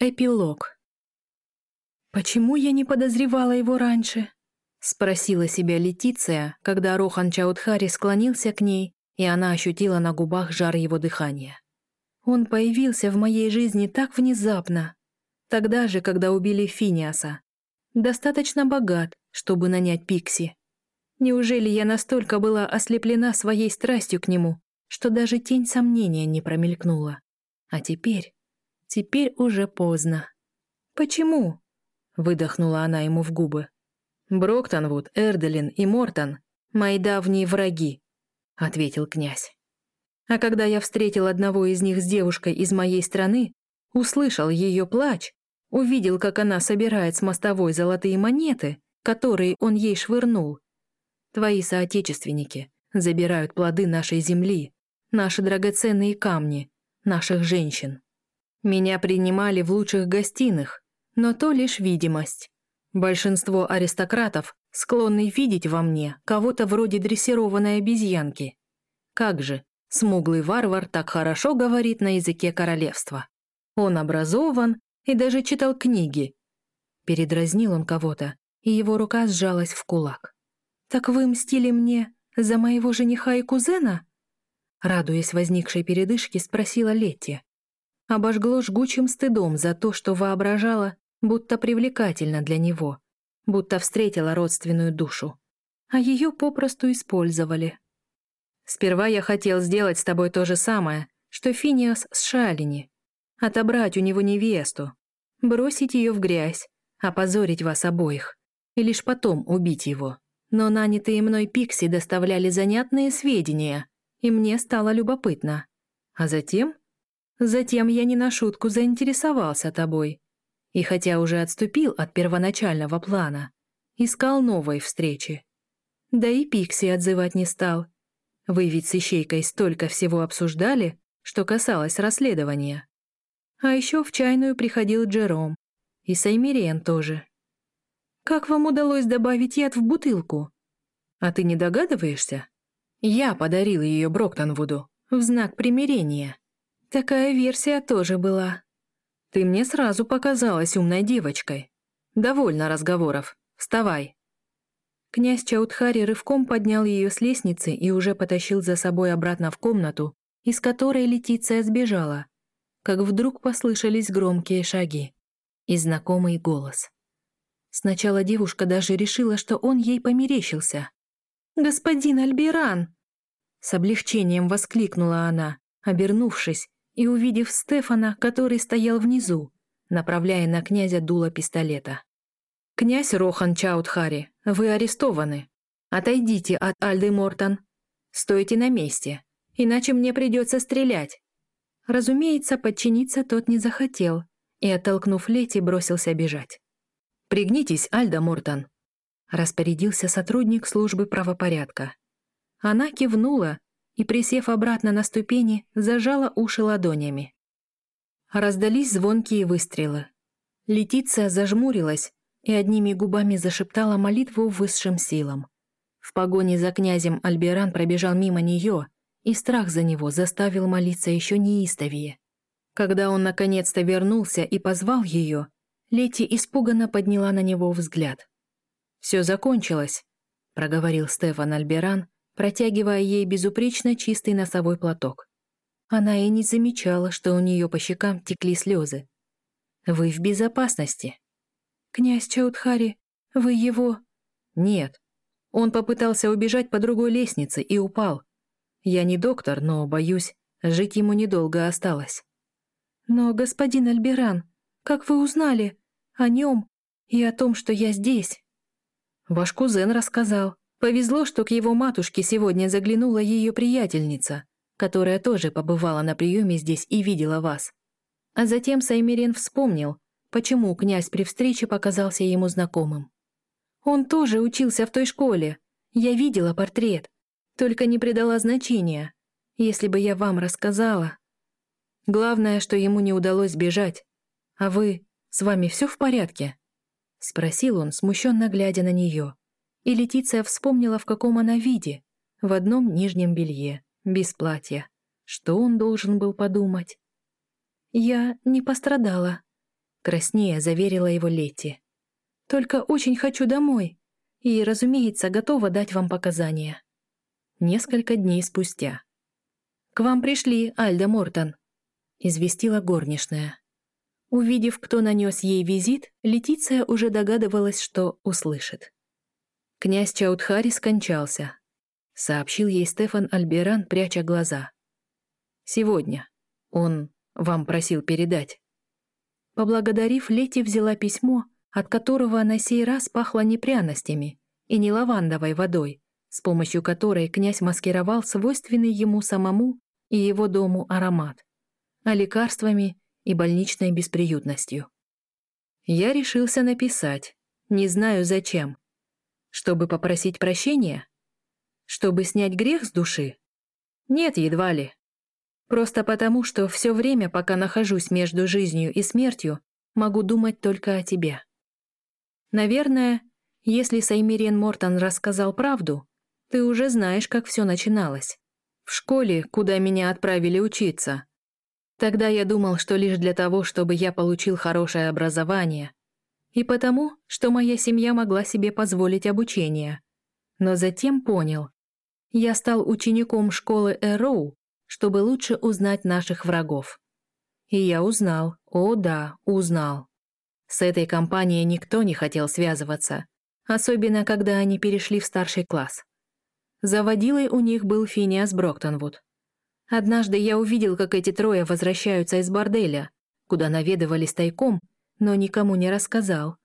Эпилог. «Почему я не подозревала его раньше?» — спросила себя Летиция, когда Рохан Чаудхари склонился к ней, и она ощутила на губах жар его дыхания. Он появился в моей жизни так внезапно, тогда же, когда убили Финиаса. Достаточно богат, чтобы нанять Пикси. Неужели я настолько была ослеплена своей страстью к нему, что даже тень сомнения не промелькнула? А теперь... Теперь уже поздно. «Почему?» — выдохнула она ему в губы. «Броктонвуд, Эрделин и Мортон — мои давние враги», — ответил князь. А когда я встретил одного из них с девушкой из моей страны, услышал ее плач, увидел, как она собирает с мостовой золотые монеты, которые он ей швырнул. Твои соотечественники забирают плоды нашей земли, наши драгоценные камни, наших женщин. Меня принимали в лучших гостиных, но то лишь видимость. Большинство аристократов склонны видеть во мне кого-то вроде дрессированной обезьянки. Как же, смуглый варвар так хорошо говорит на языке королевства. Он образован и даже читал книги. Передразнил он кого-то, и его рука сжалась в кулак. «Так вы мстили мне за моего жениха и кузена?» Радуясь возникшей передышке, спросила Летти обожгло жгучим стыдом за то, что воображала, будто привлекательно для него, будто встретила родственную душу. А ее попросту использовали. «Сперва я хотел сделать с тобой то же самое, что Финиас с Шалини. Отобрать у него невесту, бросить ее в грязь, опозорить вас обоих, и лишь потом убить его. Но нанятые мной пикси доставляли занятные сведения, и мне стало любопытно. А затем Затем я не на шутку заинтересовался тобой. И хотя уже отступил от первоначального плана, искал новой встречи. Да и Пикси отзывать не стал. Вы ведь с Ищейкой столько всего обсуждали, что касалось расследования. А еще в чайную приходил Джером. И Саймириен тоже. Как вам удалось добавить яд в бутылку? А ты не догадываешься? Я подарил ее Броктонвуду в знак примирения. Такая версия тоже была. Ты мне сразу показалась умной девочкой. Довольно разговоров. Вставай. Князь Чаудхари рывком поднял ее с лестницы и уже потащил за собой обратно в комнату, из которой Летиция сбежала, как вдруг послышались громкие шаги и знакомый голос. Сначала девушка даже решила, что он ей померещился. «Господин Альберан!» С облегчением воскликнула она, обернувшись, и увидев Стефана, который стоял внизу, направляя на князя дуло пистолета. «Князь Рохан Чаудхари, вы арестованы. Отойдите от Альды Мортон. Стойте на месте, иначе мне придется стрелять». Разумеется, подчиниться тот не захотел и, оттолкнув Лети, бросился бежать. «Пригнитесь, Альда Мортон», — распорядился сотрудник службы правопорядка. Она кивнула и, присев обратно на ступени, зажала уши ладонями. Раздались звонкие выстрелы. Летиция зажмурилась и одними губами зашептала молитву высшим силам. В погоне за князем Альберан пробежал мимо нее, и страх за него заставил молиться еще неистовее. Когда он наконец-то вернулся и позвал ее, Лети испуганно подняла на него взгляд. «Все закончилось», — проговорил Стефан Альберан, протягивая ей безупречно чистый носовой платок. Она и не замечала, что у нее по щекам текли слезы. «Вы в безопасности». «Князь Чаудхари, вы его...» «Нет. Он попытался убежать по другой лестнице и упал. Я не доктор, но, боюсь, жить ему недолго осталось». «Но, господин Альберан, как вы узнали о нем и о том, что я здесь?» «Ваш кузен рассказал. Повезло, что к его матушке сегодня заглянула ее приятельница, которая тоже побывала на приеме здесь и видела вас. А затем Саймирен вспомнил, почему князь при встрече показался ему знакомым. Он тоже учился в той школе. Я видела портрет, только не придала значения. Если бы я вам рассказала. Главное, что ему не удалось бежать. А вы, с вами все в порядке? Спросил он, смущенно глядя на нее. И Летиция вспомнила, в каком она виде. В одном нижнем белье, без платья. Что он должен был подумать? «Я не пострадала», краснея заверила его Летти. «Только очень хочу домой и, разумеется, готова дать вам показания». Несколько дней спустя. «К вам пришли, Альда Мортон», — известила горничная. Увидев, кто нанес ей визит, Летиция уже догадывалась, что услышит. «Князь Чаудхари скончался», — сообщил ей Стефан Альберан, пряча глаза. «Сегодня. Он вам просил передать». Поблагодарив, Лети взяла письмо, от которого на сей раз пахло не пряностями и не лавандовой водой, с помощью которой князь маскировал свойственный ему самому и его дому аромат, а лекарствами и больничной бесприютностью. Я решился написать, не знаю зачем. Чтобы попросить прощения? Чтобы снять грех с души? Нет, едва ли. Просто потому, что все время, пока нахожусь между жизнью и смертью, могу думать только о тебе. Наверное, если Саймирен Мортон рассказал правду, ты уже знаешь, как все начиналось. В школе, куда меня отправили учиться. Тогда я думал, что лишь для того, чтобы я получил хорошее образование. И потому, что моя семья могла себе позволить обучение. Но затем понял. Я стал учеником школы Эроу, чтобы лучше узнать наших врагов. И я узнал, о да, узнал. С этой компанией никто не хотел связываться, особенно когда они перешли в старший класс. Заводилой у них был Финиас Броктонвуд. Однажды я увидел, как эти трое возвращаются из борделя, куда наведывались тайком, но никому не рассказал.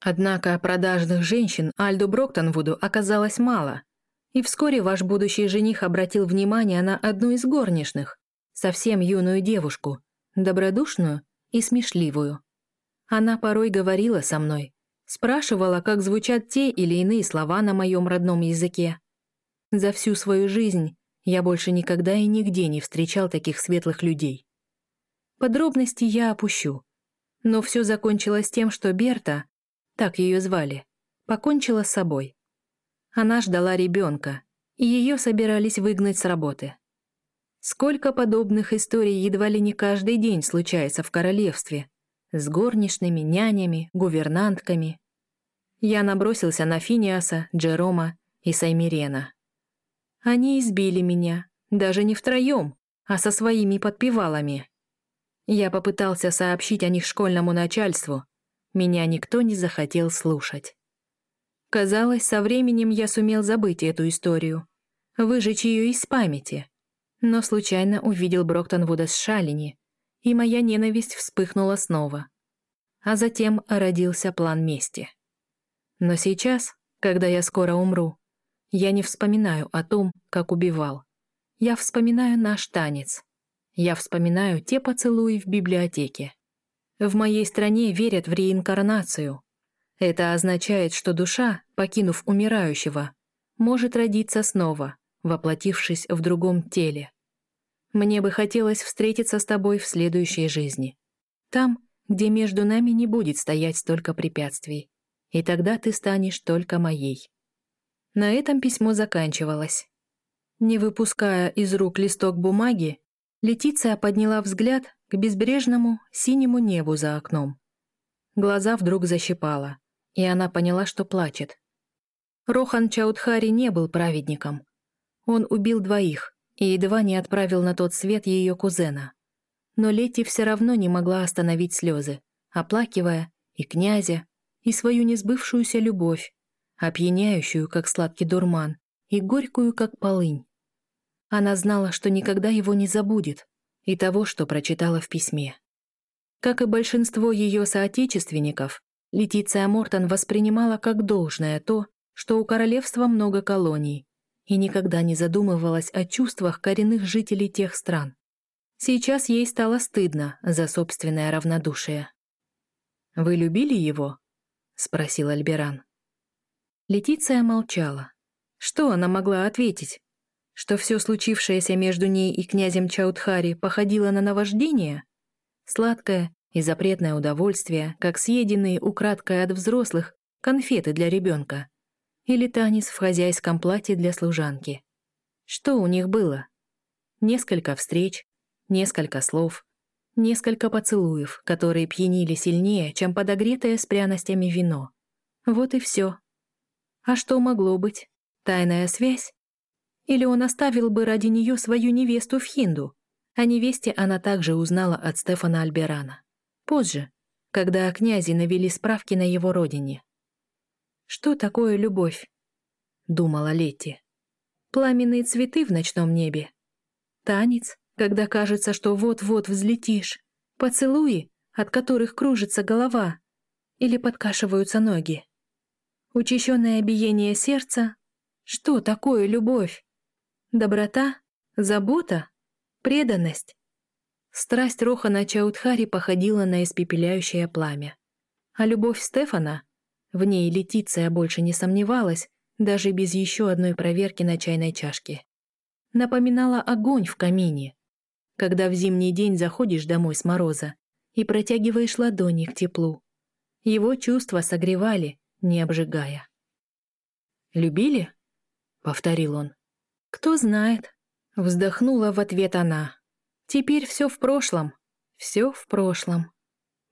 Однако продажных женщин Альду Броктонвуду оказалось мало — и вскоре ваш будущий жених обратил внимание на одну из горничных, совсем юную девушку, добродушную и смешливую. Она порой говорила со мной, спрашивала, как звучат те или иные слова на моем родном языке. За всю свою жизнь я больше никогда и нигде не встречал таких светлых людей. Подробности я опущу. Но все закончилось тем, что Берта, так ее звали, покончила с собой. Она ждала ребенка, и ее собирались выгнать с работы. Сколько подобных историй едва ли не каждый день случается в королевстве. С горничными, нянями, гувернантками. Я набросился на Финиаса, Джерома и Саймирена. Они избили меня, даже не втроем, а со своими подпевалами. Я попытался сообщить о них школьному начальству. Меня никто не захотел слушать. Казалось, со временем я сумел забыть эту историю, выжечь ее из памяти. Но случайно увидел Броктонвуда с Шалини, и моя ненависть вспыхнула снова. А затем родился план мести. Но сейчас, когда я скоро умру, я не вспоминаю о том, как убивал. Я вспоминаю наш танец. Я вспоминаю те поцелуи в библиотеке. В моей стране верят в реинкарнацию, это означает, что душа, покинув умирающего, может родиться снова, воплотившись в другом теле. Мне бы хотелось встретиться с тобой в следующей жизни. Там, где между нами не будет стоять столько препятствий. И тогда ты станешь только моей. На этом письмо заканчивалось. Не выпуская из рук листок бумаги, Летиция подняла взгляд к безбрежному синему небу за окном. Глаза вдруг защипала и она поняла, что плачет. Рохан Чаудхари не был праведником. Он убил двоих и едва не отправил на тот свет ее кузена. Но Лети все равно не могла остановить слезы, оплакивая и князя, и свою несбывшуюся любовь, опьяняющую, как сладкий дурман, и горькую, как полынь. Она знала, что никогда его не забудет, и того, что прочитала в письме. Как и большинство ее соотечественников, Летиция Мортон воспринимала как должное то, что у королевства много колоний, и никогда не задумывалась о чувствах коренных жителей тех стран. Сейчас ей стало стыдно за собственное равнодушие. «Вы любили его?» — спросил Альберан. Летиция молчала. Что она могла ответить? Что все случившееся между ней и князем Чаудхари походило на наваждение? Сладкое и запретное удовольствие, как съеденные украдкой от взрослых конфеты для ребенка или танец в хозяйском платье для служанки. Что у них было? Несколько встреч, несколько слов, Несколько поцелуев, которые пьянили сильнее, чем подогретое с пряностями вино. Вот и все. А что могло быть? Тайная связь? Или он оставил бы ради нее свою невесту в Хинду? О невесте она также узнала от Стефана Альберана. Позже, когда о князе навели справки на его родине. «Что такое любовь?» — думала Летти. «Пламенные цветы в ночном небе. Танец, когда кажется, что вот-вот взлетишь. Поцелуи, от которых кружится голова или подкашиваются ноги. Учащенное биение сердца. Что такое любовь? Доброта? Забота? Преданность? Страсть Рохана Чаудхари походила на испепеляющее пламя. А любовь Стефана, в ней Летиция больше не сомневалась, даже без еще одной проверки на чайной чашке. Напоминала огонь в камине, когда в зимний день заходишь домой с мороза и протягиваешь ладони к теплу. Его чувства согревали, не обжигая. «Любили?» — повторил он. «Кто знает», — вздохнула в ответ она. «Теперь все в прошлом, все в прошлом».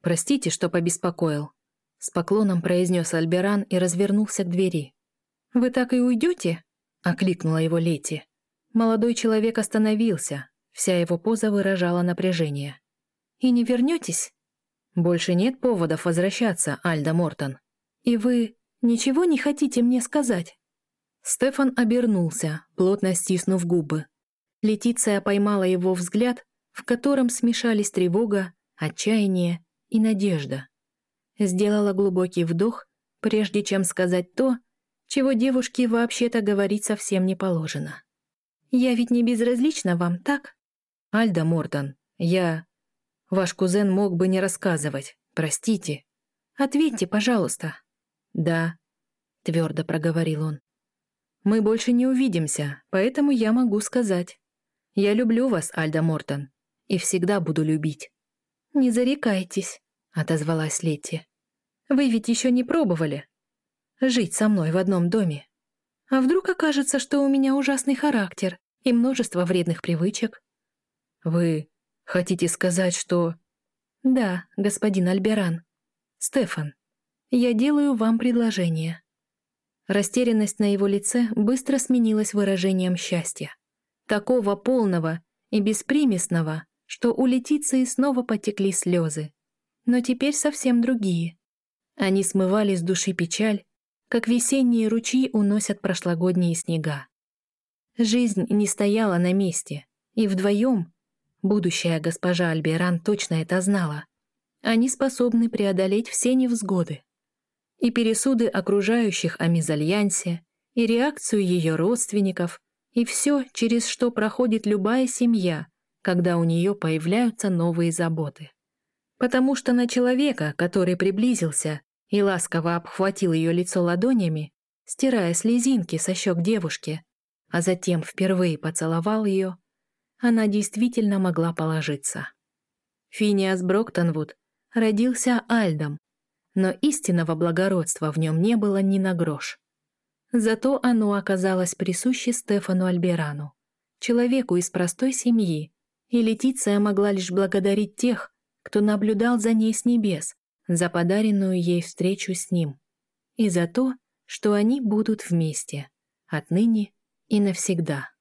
«Простите, что побеспокоил», — с поклоном произнес Альберан и развернулся к двери. «Вы так и уйдете?» — окликнула его Лети. Молодой человек остановился, Вся его поза выражала напряжение. «И не вернетесь?» «Больше нет поводов возвращаться, Альда Мортон. И вы ничего не хотите мне сказать?» Стефан обернулся, плотно стиснув губы. Летиция поймала его взгляд, в котором смешались тревога, отчаяние и надежда. Сделала глубокий вдох, прежде чем сказать то, чего девушке вообще-то говорить совсем не положено. «Я ведь не безразлична вам, так?» «Альда Мортон, я... Ваш кузен мог бы не рассказывать. Простите. Ответьте, пожалуйста». «Да», — твердо проговорил он. «Мы больше не увидимся, поэтому я могу сказать. Я люблю вас, Альда Мортон, и всегда буду любить». «Не зарекайтесь», — отозвалась Летти. «Вы ведь еще не пробовали жить со мной в одном доме. А вдруг окажется, что у меня ужасный характер и множество вредных привычек?» «Вы хотите сказать, что...» «Да, господин Альберан. Стефан, я делаю вам предложение». Растерянность на его лице быстро сменилась выражением счастья. Такого полного и беспримесного, что у Летиции снова потекли слезы. Но теперь совсем другие. Они смывали с души печаль, как весенние ручьи уносят прошлогодние снега. Жизнь не стояла на месте, и вдвоем Будущая госпожа Альберан точно это знала. Они способны преодолеть все невзгоды. И пересуды окружающих о мезальянсе, и реакцию ее родственников, и все, через что проходит любая семья, когда у нее появляются новые заботы. Потому что на человека, который приблизился и ласково обхватил ее лицо ладонями, стирая слезинки со щек девушки, а затем впервые поцеловал ее, она действительно могла положиться. Финиас Броктонвуд родился Альдом, но истинного благородства в нем не было ни на грош. Зато оно оказалось присуще Стефану Альберану, человеку из простой семьи, и Летиция могла лишь благодарить тех, кто наблюдал за ней с небес, за подаренную ей встречу с ним, и за то, что они будут вместе, отныне и навсегда.